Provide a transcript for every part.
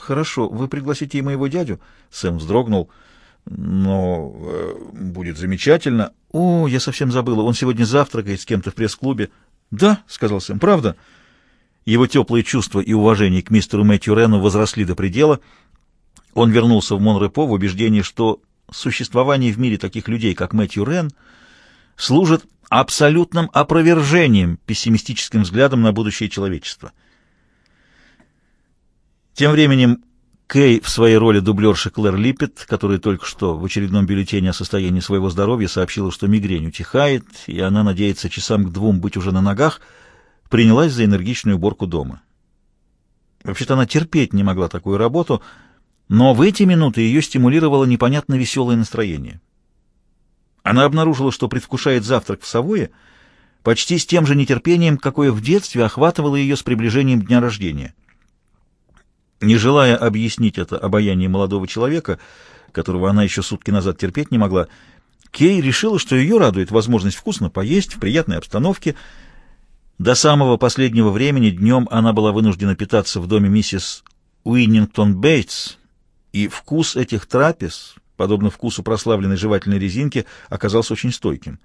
«Хорошо, вы пригласите и моего дядю?» Сэм вздрогнул. «Но э, будет замечательно». «О, я совсем забыла, он сегодня завтракает с кем-то в пресс-клубе». «Да», — сказал Сэм, — «правда». Его теплые чувства и уважение к мистеру Мэтью Рену возросли до предела. Он вернулся в Монрепо в убеждении, что существование в мире таких людей, как Мэтью Рен, служит абсолютным опровержением пессимистическим взглядом на будущее человечества. Тем временем Кей в своей роли дублерши Клэр Липпет, которая только что в очередном бюллетене о состоянии своего здоровья сообщила, что мигрень утихает, и она надеется часам к двум быть уже на ногах, принялась за энергичную уборку дома. Вообще-то она терпеть не могла такую работу, но в эти минуты ее стимулировало непонятно веселое настроение. Она обнаружила, что предвкушает завтрак в Савое почти с тем же нетерпением, какое в детстве охватывало ее с приближением дня рождения. Не желая объяснить это обаяние молодого человека, которого она еще сутки назад терпеть не могла, Кей решила, что ее радует возможность вкусно поесть в приятной обстановке. До самого последнего времени днем она была вынуждена питаться в доме миссис Уиннингтон Бейтс, и вкус этих трапез, подобно вкусу прославленной жевательной резинки, оказался очень стойким.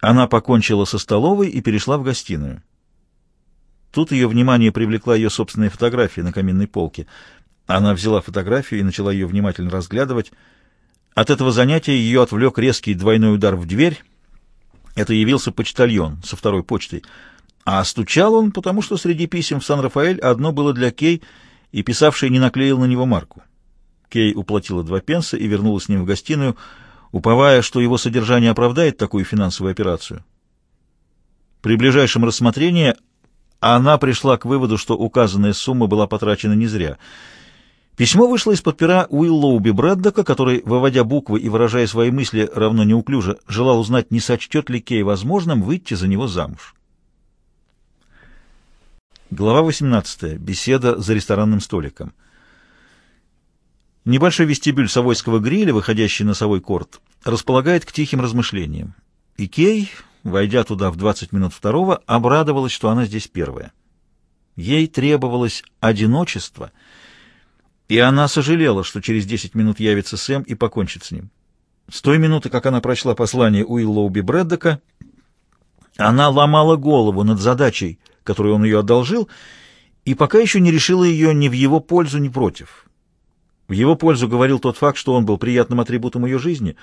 Она покончила со столовой и перешла в гостиную. Тут ее внимание привлекла ее собственная фотография на каминной полке. Она взяла фотографию и начала ее внимательно разглядывать. От этого занятия ее отвлек резкий двойной удар в дверь. Это явился почтальон со второй почтой. А стучал он, потому что среди писем в Сан-Рафаэль одно было для Кей, и писавший не наклеил на него марку. Кей уплатила два пенса и вернулась с ним в гостиную, уповая, что его содержание оправдает такую финансовую операцию. При ближайшем рассмотрении она пришла к выводу, что указанная сумма была потрачена не зря. Письмо вышло из-под пера Уиллоуби Брэддока, который, выводя буквы и выражая свои мысли равно неуклюже, желал узнать, не сочтет ли Кей возможным выйти за него замуж. Глава 18. Беседа за ресторанным столиком. Небольшой вестибюль Савойского гриля, выходящий на Совой корт, располагает к тихим размышлениям. И Кей, войдя туда в 20 минут второго, обрадовалась, что она здесь первая. Ей требовалось одиночество, и она сожалела, что через 10 минут явится Сэм и покончит с ним. С той минуты, как она прочла послание Уиллоуби Брэддока, она ломала голову над задачей, которую он ее одолжил, и пока еще не решила ее ни в его пользу, ни против. В его пользу говорил тот факт, что он был приятным атрибутом ее жизни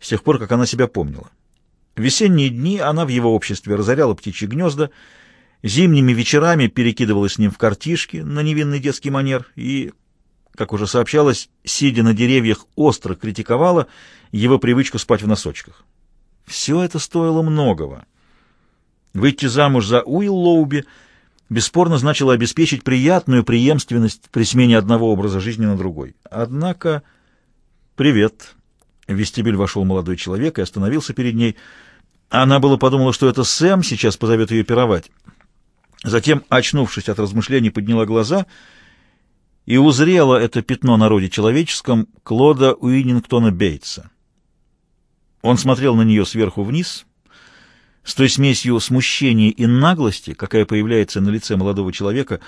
с тех пор, как она себя помнила. Весенние дни она в его обществе разоряла птичьи гнезда, зимними вечерами перекидывалась с ним в картишки на невинный детский манер и, как уже сообщалось, сидя на деревьях, остро критиковала его привычку спать в носочках. Все это стоило многого. Выйти замуж за Уиллоуби — бесспорно значило обеспечить приятную преемственность при смене одного образа жизни на другой. Однако... «Привет!» В вестибюль вошел молодой человек и остановился перед ней. Она было подумала, что это Сэм сейчас позовет ее пировать. Затем, очнувшись от размышлений, подняла глаза и узрела это пятно на роде человеческом Клода Уиннингтона Бейтса. Он смотрел на нее сверху вниз — с той смесью смущения и наглости, какая появляется на лице молодого человека,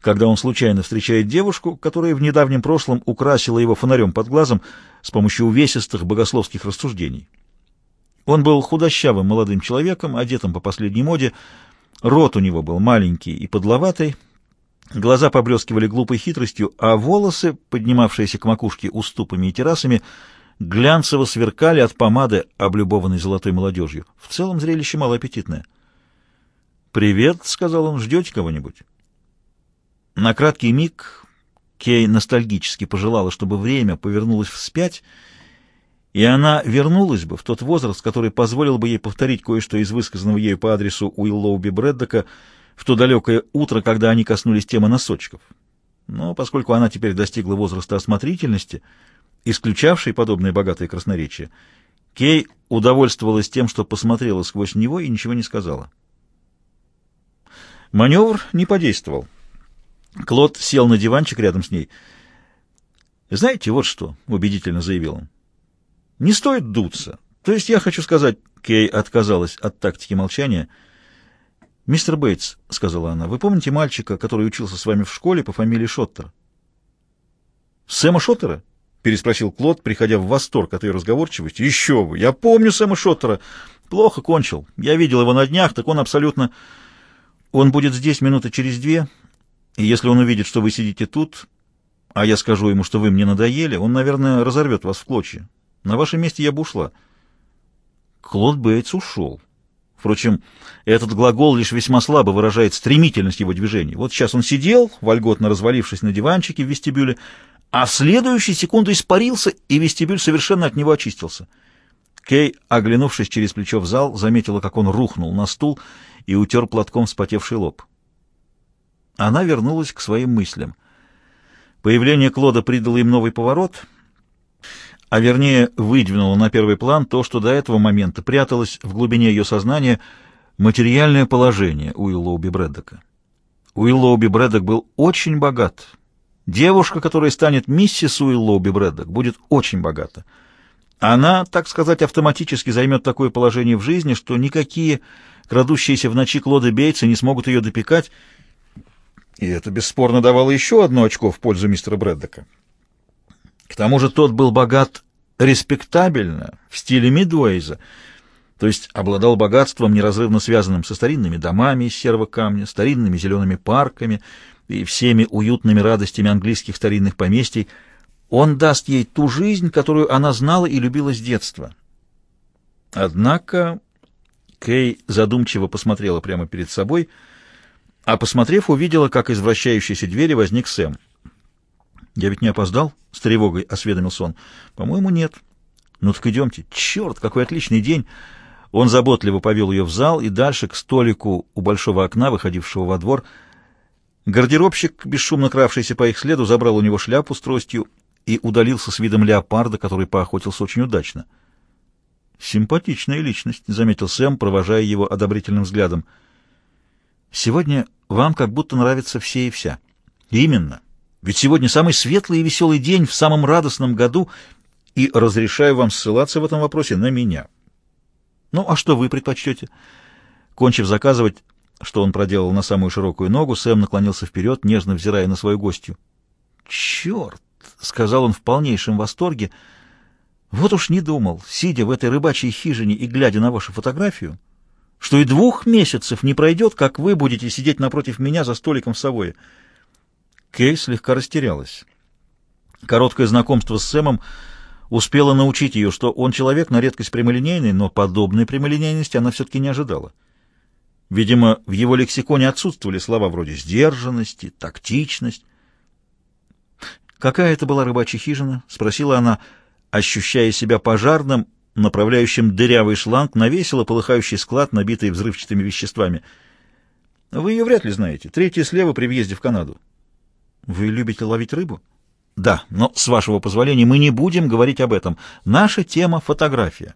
когда он случайно встречает девушку, которая в недавнем прошлом украсила его фонарем под глазом с помощью увесистых богословских рассуждений. Он был худощавым молодым человеком, одетым по последней моде, рот у него был маленький и подловатый, глаза поблескивали глупой хитростью, а волосы, поднимавшиеся к макушке уступами и террасами, глянцево сверкали от помады, облюбованной золотой молодежью. В целом зрелище малоаппетитное. «Привет», — сказал он, — «ждете кого-нибудь?» На краткий миг Кей ностальгически пожелала, чтобы время повернулось вспять, и она вернулась бы в тот возраст, который позволил бы ей повторить кое-что из высказанного ею по адресу Уиллоуби Брэддока в то далекое утро, когда они коснулись темы носочков. Но поскольку она теперь достигла возраста осмотрительности, исключавший подобное богатое красноречие, Кей удовольствовалась тем, что посмотрела сквозь него и ничего не сказала. Маневр не подействовал. Клод сел на диванчик рядом с ней. «Знаете, вот что», — убедительно заявил он. «Не стоит дуться. То есть я хочу сказать...» Кей отказалась от тактики молчания. «Мистер Бейтс», — сказала она, — «вы помните мальчика, который учился с вами в школе по фамилии Шоттер?» Сэма Шоттера? переспросил Клод, приходя в восторг от ее разговорчивости. Еще бы! Я помню Сэма Шоттера. Плохо кончил. Я видел его на днях, так он абсолютно... Он будет здесь минуты через две, и если он увидит, что вы сидите тут, а я скажу ему, что вы мне надоели, он, наверное, разорвет вас в клочья. На вашем месте я бы ушла. Клод Бейтс ушел. Впрочем, этот глагол лишь весьма слабо выражает стремительность его движений. Вот сейчас он сидел, вольготно развалившись на диванчике в вестибюле, а в следующую секунду испарился, и вестибюль совершенно от него очистился. Кей, оглянувшись через плечо в зал, заметила, как он рухнул на стул и утер платком вспотевший лоб. Она вернулась к своим мыслям. Появление Клода придало им новый поворот, а вернее выдвинуло на первый план то, что до этого момента пряталось в глубине ее сознания материальное положение Уиллоуби Брэддока. Уиллоуби Брэддок был очень богат — Девушка, которая станет миссис Уиллоуби Брэддок, будет очень богата. Она, так сказать, автоматически займет такое положение в жизни, что никакие крадущиеся в ночи Клоды Бейтса не смогут ее допекать, и это бесспорно давало еще одно очко в пользу мистера Брэддока. К тому же тот был богат респектабельно, в стиле Мидуэйза, то есть обладал богатством, неразрывно связанным со старинными домами из серого камня, старинными зелеными парками — и всеми уютными радостями английских старинных поместий, он даст ей ту жизнь, которую она знала и любила с детства. Однако Кей задумчиво посмотрела прямо перед собой, а, посмотрев, увидела, как из вращающейся двери возник Сэм. «Я ведь не опоздал?» — с тревогой осведомился он. «По-моему, нет». «Ну так идемте. Черт, какой отличный день!» Он заботливо повел ее в зал и дальше к столику у большого окна, выходившего во двор, — Гардеробщик, бесшумно кравшийся по их следу, забрал у него шляпу с тростью и удалился с видом леопарда, который поохотился очень удачно. «Симпатичная личность», — заметил Сэм, провожая его одобрительным взглядом. «Сегодня вам как будто нравятся все и вся». «Именно. Ведь сегодня самый светлый и веселый день в самом радостном году, и разрешаю вам ссылаться в этом вопросе на меня». «Ну, а что вы предпочтете?» Кончив заказывать, что он проделал на самую широкую ногу, Сэм наклонился вперед, нежно взирая на свою гостью. «Черт!» — сказал он в полнейшем восторге. «Вот уж не думал, сидя в этой рыбачьей хижине и глядя на вашу фотографию, что и двух месяцев не пройдет, как вы будете сидеть напротив меня за столиком в Савое». Кей слегка растерялась. Короткое знакомство с Сэмом успело научить ее, что он человек на редкость прямолинейный, но подобной прямолинейности она все-таки не ожидала. Видимо, в его лексиконе отсутствовали слова вроде «сдержанности», «тактичность». «Какая это была рыбачья хижина?» — спросила она, ощущая себя пожарным, направляющим дырявый шланг на весело полыхающий склад, набитый взрывчатыми веществами. «Вы ее вряд ли знаете. Третья слева при въезде в Канаду». «Вы любите ловить рыбу?» «Да, но, с вашего позволения, мы не будем говорить об этом. Наша тема — фотография».